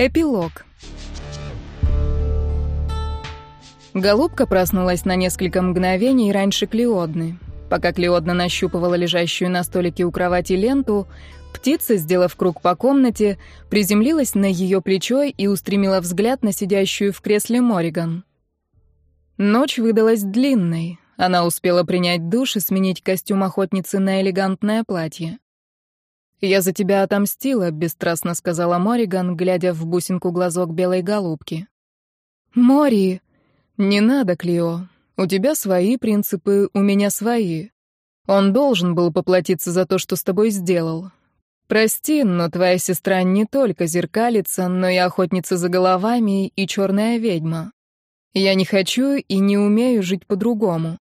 Эпилог. Голубка проснулась на несколько мгновений раньше Клеодны. Пока Клеодна нащупывала лежащую на столике у кровати ленту, птица, сделав круг по комнате, приземлилась на ее плечо и устремила взгляд на сидящую в кресле Мориган. Ночь выдалась длинной. Она успела принять душ и сменить костюм охотницы на элегантное платье. «Я за тебя отомстила», — бесстрастно сказала Мориган, глядя в бусинку глазок белой голубки. «Мори!» «Не надо, Клио. У тебя свои принципы, у меня свои. Он должен был поплатиться за то, что с тобой сделал. Прости, но твоя сестра не только зеркалица, но и охотница за головами и черная ведьма. Я не хочу и не умею жить по-другому».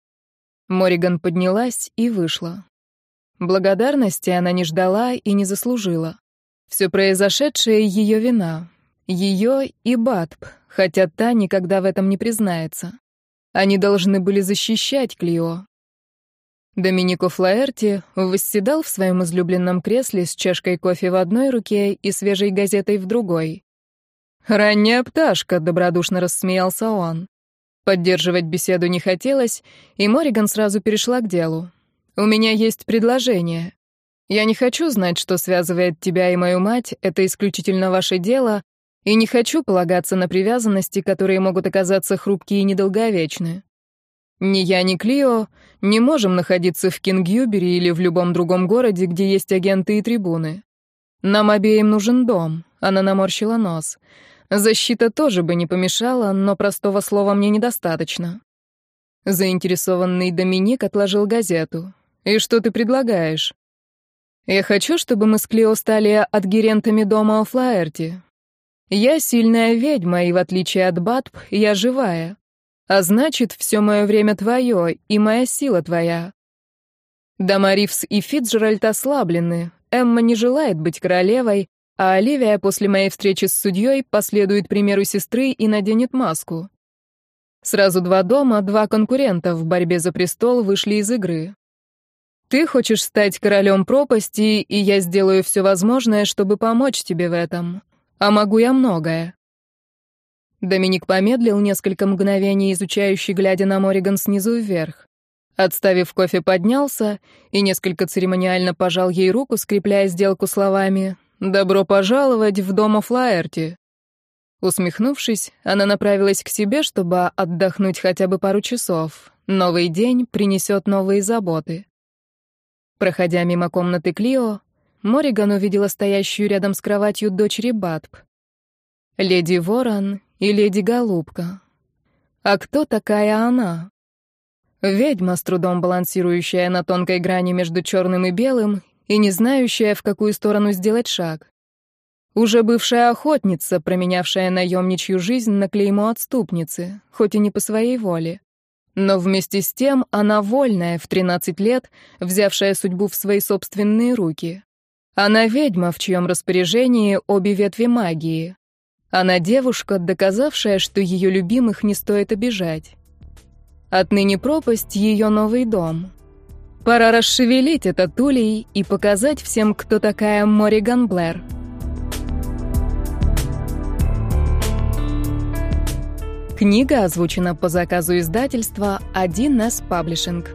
Мориган поднялась и вышла. Благодарности она не ждала и не заслужила. Все произошедшее — ее вина. Ее и Батб, хотя та никогда в этом не признается. Они должны были защищать Клио. Доминико Флаэрти восседал в своем излюбленном кресле с чашкой кофе в одной руке и свежей газетой в другой. «Ранняя пташка», — добродушно рассмеялся он. Поддерживать беседу не хотелось, и Мориган сразу перешла к делу. У меня есть предложение. Я не хочу знать, что связывает тебя и мою мать, это исключительно ваше дело, и не хочу полагаться на привязанности, которые могут оказаться хрупкие и недолговечны. Ни я, ни Клио не можем находиться в Кингюбере или в любом другом городе, где есть агенты и трибуны. Нам обеим нужен дом. Она наморщила нос. Защита тоже бы не помешала, но простого слова мне недостаточно. Заинтересованный Доминик отложил газету. «И что ты предлагаешь?» «Я хочу, чтобы мы с Клео стали адгерентами дома о. Я сильная ведьма, и в отличие от Батб, я живая. А значит, все мое время твое, и моя сила твоя. Дома Ривс и Фитджеральд ослаблены. Эмма не желает быть королевой, а Оливия после моей встречи с судьей последует примеру сестры и наденет маску. Сразу два дома, два конкурента в борьбе за престол вышли из игры. Ты хочешь стать королем пропасти, и я сделаю все возможное, чтобы помочь тебе в этом. А могу я многое». Доминик помедлил несколько мгновений, изучающий, глядя на Мориган снизу вверх. Отставив кофе, поднялся и несколько церемониально пожал ей руку, скрепляя сделку словами «Добро пожаловать в дом Флаерти». Усмехнувшись, она направилась к себе, чтобы отдохнуть хотя бы пару часов. Новый день принесет новые заботы. Проходя мимо комнаты Клио, Мориган увидела стоящую рядом с кроватью дочери Батб. Леди Ворон и леди Голубка. А кто такая она? Ведьма, с трудом балансирующая на тонкой грани между черным и белым и не знающая, в какую сторону сделать шаг. Уже бывшая охотница, променявшая наемничью жизнь на клеймо отступницы, хоть и не по своей воле. Но вместе с тем она вольная в 13 лет, взявшая судьбу в свои собственные руки. Она ведьма, в чьем распоряжении обе ветви магии. Она девушка, доказавшая, что ее любимых не стоит обижать. Отныне пропасть — ее новый дом. Пора расшевелить этот улей и показать всем, кто такая Мориган Блэр. Книга озвучена по заказу издательства 1С Паблишинг.